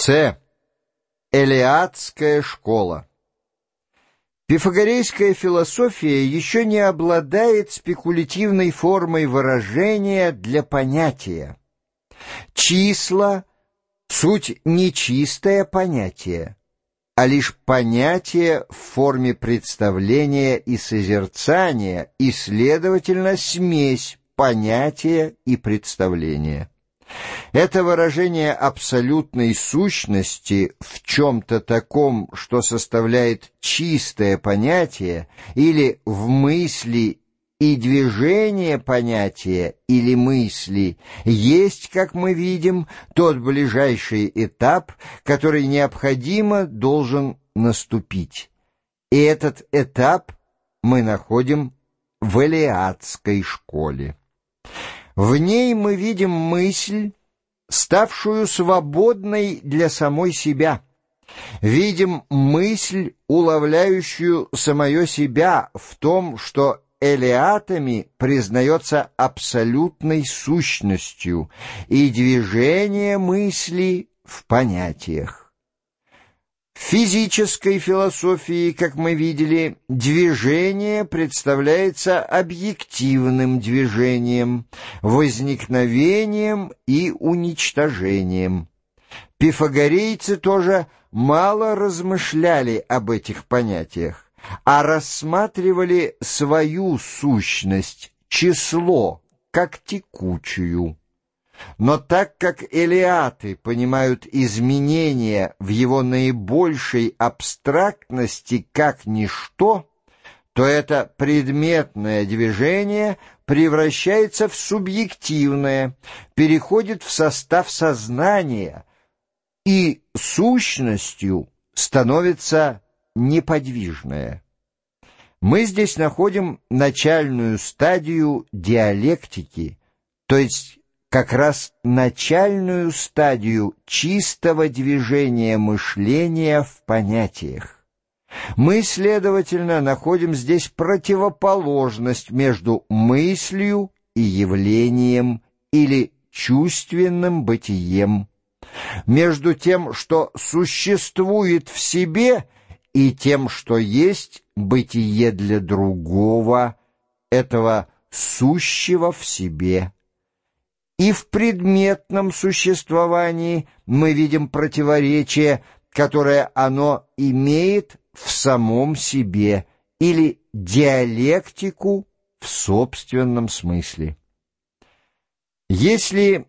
С. Элеатская школа. Пифагорейская философия еще не обладает спекулятивной формой выражения для понятия. Числа — суть нечистое понятие, а лишь понятие в форме представления и созерцания, и, следовательно, смесь понятия и представления. Это выражение абсолютной сущности в чем-то таком, что составляет чистое понятие, или в мысли и движение понятия или мысли есть, как мы видим, тот ближайший этап, который необходимо должен наступить. И этот этап мы находим в Элиадской школе. В ней мы видим мысль, ставшую свободной для самой себя. Видим мысль, уловляющую самое себя в том, что элеатами признается абсолютной сущностью и движение мысли в понятиях. В физической философии, как мы видели, движение представляется объективным движением, возникновением и уничтожением. Пифагорейцы тоже мало размышляли об этих понятиях, а рассматривали свою сущность, число, как текучую. Но так как элиаты понимают изменения в его наибольшей абстрактности как ничто, то это предметное движение превращается в субъективное, переходит в состав сознания и сущностью становится неподвижное. Мы здесь находим начальную стадию диалектики, то есть как раз начальную стадию чистого движения мышления в понятиях. Мы, следовательно, находим здесь противоположность между мыслью и явлением или чувственным бытием, между тем, что существует в себе, и тем, что есть бытие для другого, этого сущего в себе. И в предметном существовании мы видим противоречие, которое оно имеет в самом себе, или диалектику в собственном смысле. Если,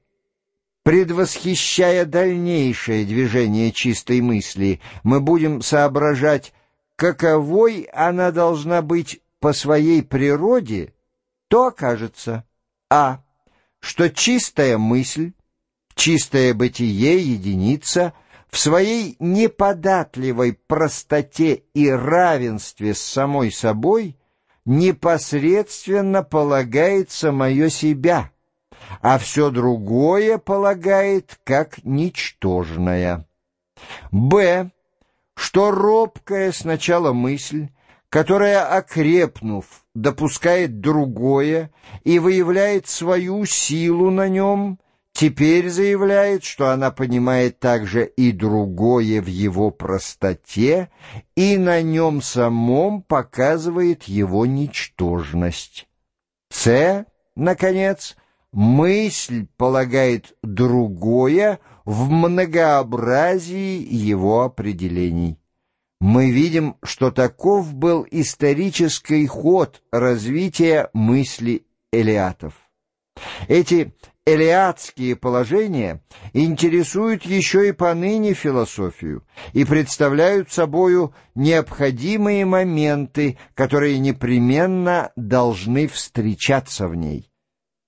предвосхищая дальнейшее движение чистой мысли, мы будем соображать, каковой она должна быть по своей природе, то окажется а что чистая мысль, чистое бытие единица в своей неподатливой простоте и равенстве с самой собой непосредственно полагает самое себя, а все другое полагает как ничтожное. Б. Что робкая сначала мысль, которая, окрепнув, допускает другое и выявляет свою силу на нем, теперь заявляет, что она понимает также и другое в его простоте и на нем самом показывает его ничтожность. С, наконец, мысль полагает другое в многообразии его определений мы видим, что таков был исторический ход развития мысли элиатов. Эти элиатские положения интересуют еще и поныне философию и представляют собою необходимые моменты, которые непременно должны встречаться в ней.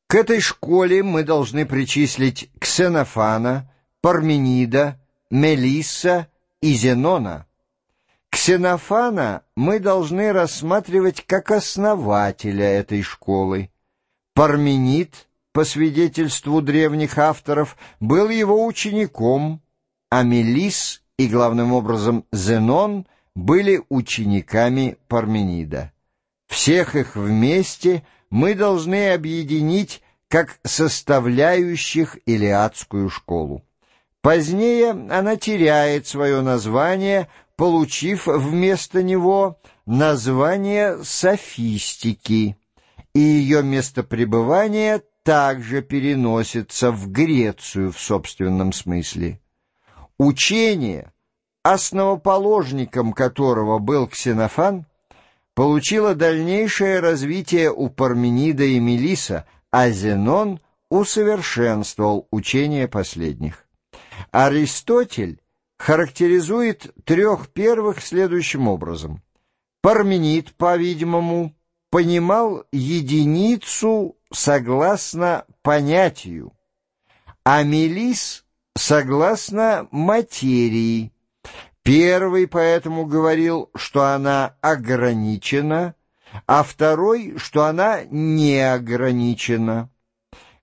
К этой школе мы должны причислить Ксенофана, Парменида, Мелисса и Зенона – Ксенофана мы должны рассматривать как основателя этой школы. Парменид, по свидетельству древних авторов, был его учеником, а Мелис и, главным образом, Зенон были учениками Парменида. Всех их вместе мы должны объединить как составляющих Илиадскую школу. Позднее она теряет свое название, получив вместо него название софистики, и ее место пребывания также переносится в Грецию в собственном смысле. Учение, основоположником которого был Ксенофан, получило дальнейшее развитие у Парменида и Мелиса, а Зенон усовершенствовал учение последних. Аристотель характеризует трех первых следующим образом. Парменид, по-видимому, понимал единицу согласно понятию, а Мелис согласно материи. Первый поэтому говорил, что она ограничена, а второй, что она не ограничена.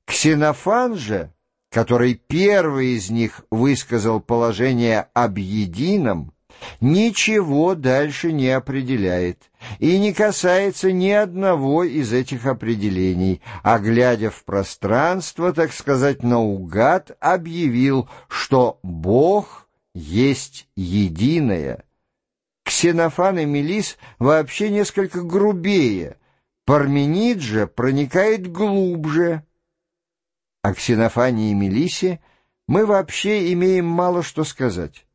Ксенофан же который первый из них высказал положение об едином, ничего дальше не определяет и не касается ни одного из этих определений, а, глядя в пространство, так сказать, наугад, объявил, что Бог есть единое. Ксенофан и Мелис вообще несколько грубее, Парменид же проникает глубже, о Ксенофане и Мелисе мы вообще имеем мало что сказать.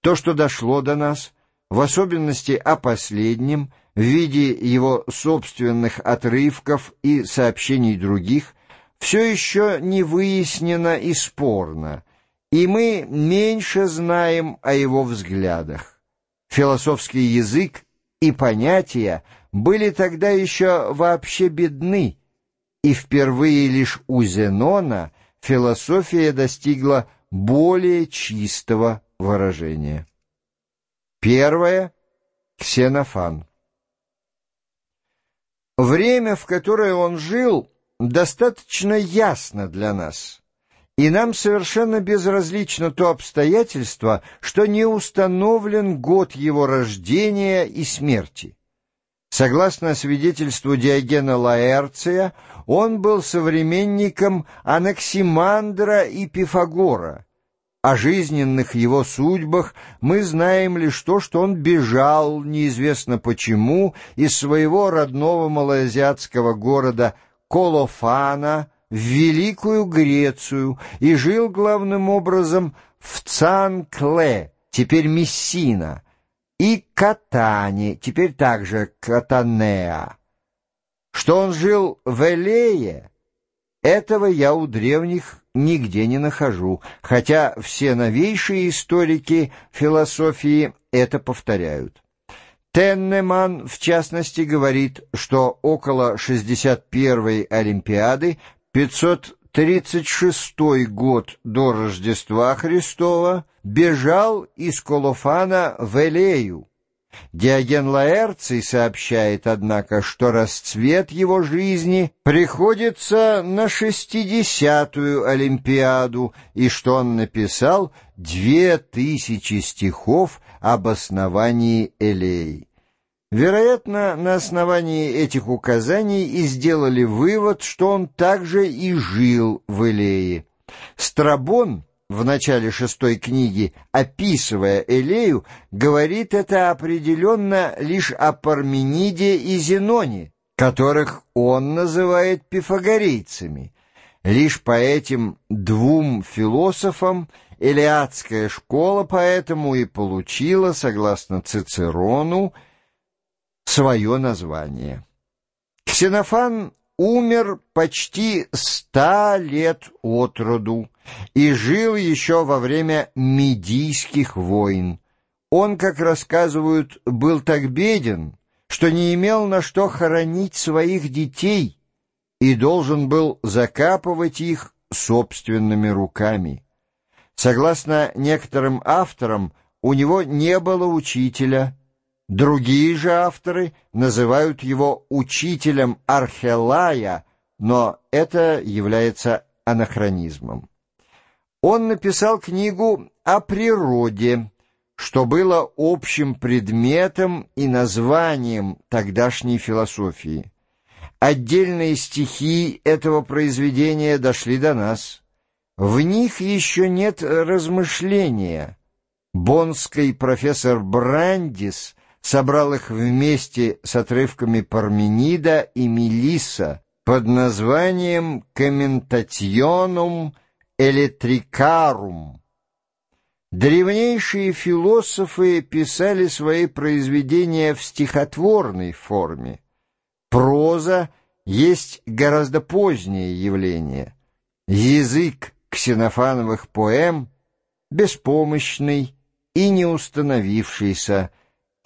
То, что дошло до нас, в особенности о последнем, в виде его собственных отрывков и сообщений других, все еще не выяснено и спорно, и мы меньше знаем о его взглядах. Философский язык и понятия были тогда еще вообще бедны, и впервые лишь у Зенона философия достигла более чистого выражения. Первое — Ксенофан. Время, в которое он жил, достаточно ясно для нас, и нам совершенно безразлично то обстоятельство, что не установлен год его рождения и смерти. Согласно свидетельству Диогена Лаэрция, он был современником Анаксимандра и Пифагора. О жизненных его судьбах мы знаем лишь то, что он бежал, неизвестно почему, из своего родного малоазиатского города Колофана в Великую Грецию и жил главным образом в Цанкле, теперь Мессина, и Катане, теперь также Катанеа. Что он жил в Элее, этого я у древних нигде не нахожу, хотя все новейшие историки философии это повторяют. Теннеман, в частности, говорит, что около 61-й Олимпиады 536 год до Рождества Христова бежал из Колофана в Элею, Диоген Лаэрций сообщает, однако, что расцвет его жизни приходится на шестидесятую Олимпиаду и что он написал две тысячи стихов об основании Элей. Вероятно, на основании этих указаний и сделали вывод, что он также и жил в Элее. Страбон в начале шестой книги, описывая Элею, говорит это определенно лишь о Пармениде и Зеноне, которых он называет пифагорейцами. Лишь по этим двум философам Элиадская школа поэтому и получила, согласно Цицерону, свое название. Ксенофан умер почти ста лет от роду и жил еще во время Медийских войн. Он, как рассказывают, был так беден, что не имел на что хоронить своих детей и должен был закапывать их собственными руками. Согласно некоторым авторам, у него не было учителя, Другие же авторы называют его учителем Архелая, но это является анахронизмом. Он написал книгу о природе, что было общим предметом и названием тогдашней философии. Отдельные стихи этого произведения дошли до нас. в них еще нет размышления. Бонский профессор Брандис собрал их вместе с отрывками Парменида и Мелисса под названием «Комментационум электрикарум». Древнейшие философы писали свои произведения в стихотворной форме. Проза есть гораздо позднее явление. Язык ксенофановых поэм беспомощный и не установившийся,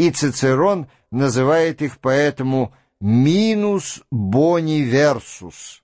и Цицерон называет их поэтому «минус бони версус»